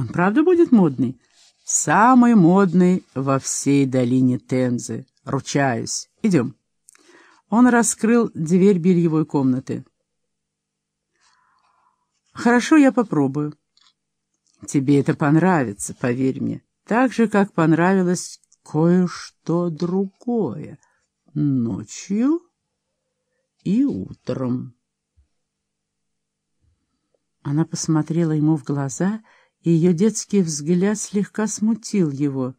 Он правда будет модный? Самый модный во всей долине Темзы. Ручаюсь. Идем. Он раскрыл дверь бельевой комнаты. «Хорошо, я попробую». «Тебе это понравится, поверь мне, так же, как понравилось кое-что другое. Ночью и утром». Она посмотрела ему в глаза, и ее детский взгляд слегка смутил его.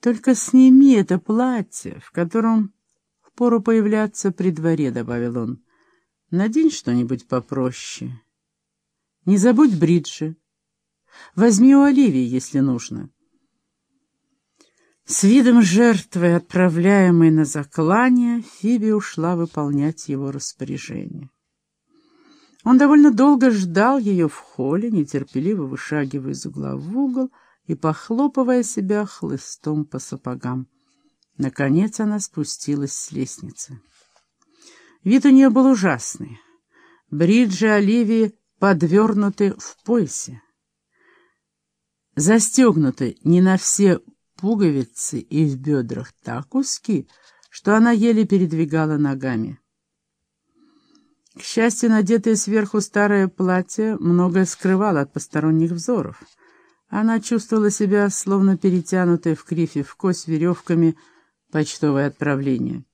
«Только сними это платье, в котором впору появляться при дворе», — добавил он. «Надень что-нибудь попроще. Не забудь бриджи. Возьми у Оливии, если нужно». С видом жертвы, отправляемой на заклание, Фиби ушла выполнять его распоряжение. Он довольно долго ждал ее в холле, нетерпеливо вышагивая из угла в угол и похлопывая себя хлыстом по сапогам. Наконец она спустилась с лестницы. Вид у нее был ужасный. Бриджи Оливии подвернуты в поясе. Застегнуты не на все пуговицы и в бедрах так узки, что она еле передвигала ногами. К счастью, надетое сверху старое платье многое скрывало от посторонних взоров. Она чувствовала себя, словно перетянутой в крифе в кость веревками почтовое отправление.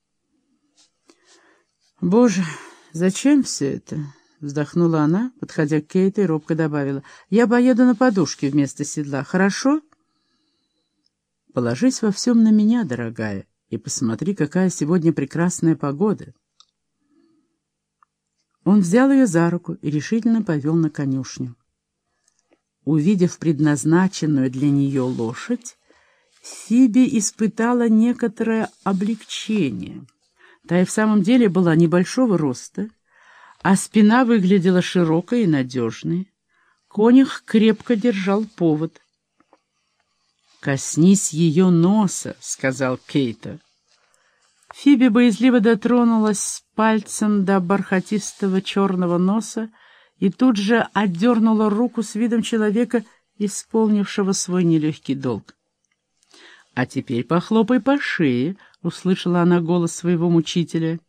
«Боже, зачем все это?» — вздохнула она, подходя к Кейту и робко добавила. «Я поеду на подушке вместо седла, хорошо?» «Положись во всем на меня, дорогая, и посмотри, какая сегодня прекрасная погода». Он взял ее за руку и решительно повел на конюшню. Увидев предназначенную для нее лошадь, Фиби испытала некоторое облегчение. Та и в самом деле была небольшого роста, а спина выглядела широкой и надежной. Конюх крепко держал повод. «Коснись ее носа», — сказал Кейта. Фиби боязливо дотронулась пальцем до бархатистого черного носа и тут же отдернула руку с видом человека, исполнившего свой нелегкий долг. «А теперь похлопай по шее», — услышала она голос своего мучителя.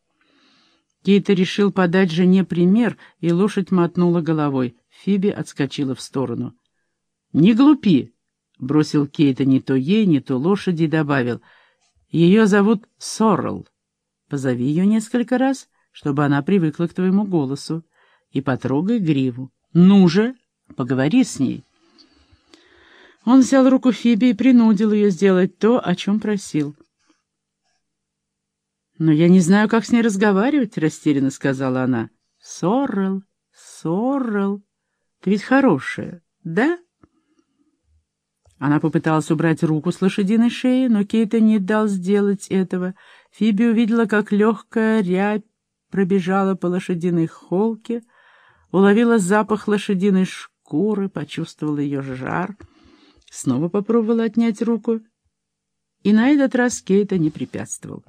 Кейта решил подать жене пример, и лошадь мотнула головой. Фиби отскочила в сторону. «Не глупи!» — бросил Кейта не то ей, не то лошади и добавил — ее зовут Соррел. Позови ее несколько раз, чтобы она привыкла к твоему голосу, и потрогай гриву. Ну же, поговори с ней. Он взял руку Фиби и принудил ее сделать то, о чем просил. «Но я не знаю, как с ней разговаривать», — растерянно сказала она. «Соррел, Соррел, ты ведь хорошая, да?» Она попыталась убрать руку с лошадиной шеи, но Кейта не дал сделать этого. Фиби увидела, как легкая рябь пробежала по лошадиной холке, уловила запах лошадиной шкуры, почувствовала ее жар, снова попробовала отнять руку, и на этот раз Кейта не препятствовал.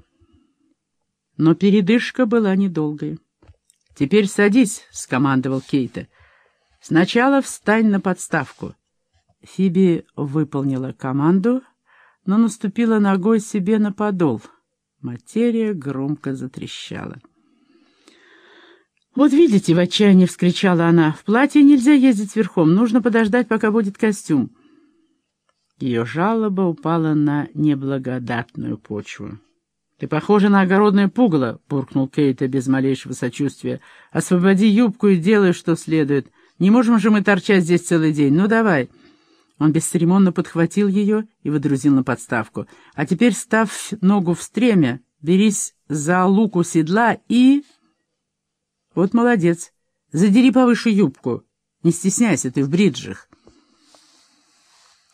Но передышка была недолгой. «Теперь садись», — скомандовал Кейта. «Сначала встань на подставку». Фиби выполнила команду, но наступила ногой себе на подол. Материя громко затрещала. «Вот видите!» — в отчаянии вскричала она. «В платье нельзя ездить верхом, нужно подождать, пока будет костюм». Ее жалоба упала на неблагодатную почву. «Ты похожа на огородное пугало!» — буркнул Кейта без малейшего сочувствия. «Освободи юбку и делай, что следует. Не можем же мы торчать здесь целый день. Ну, давай!» Он бесцеремонно подхватил ее и выдрузил на подставку. «А теперь ставь ногу в стремя, берись за луку седла и...» «Вот молодец. Задери повыше юбку. Не стесняйся, ты в бриджах».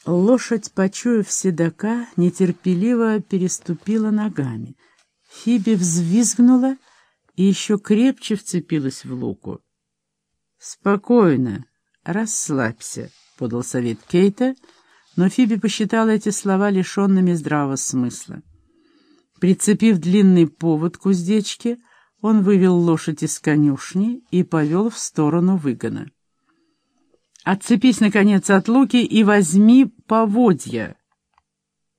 Лошадь, почуяв седока, нетерпеливо переступила ногами. Фиби взвизгнула и еще крепче вцепилась в луку. «Спокойно, расслабься», подал совет Кейта, но Фиби посчитала эти слова лишенными здравого смысла. Прицепив длинный повод к уздечке, он вывел лошадь из конюшни и повел в сторону выгона. Отцепись, наконец, от луки и возьми поводья.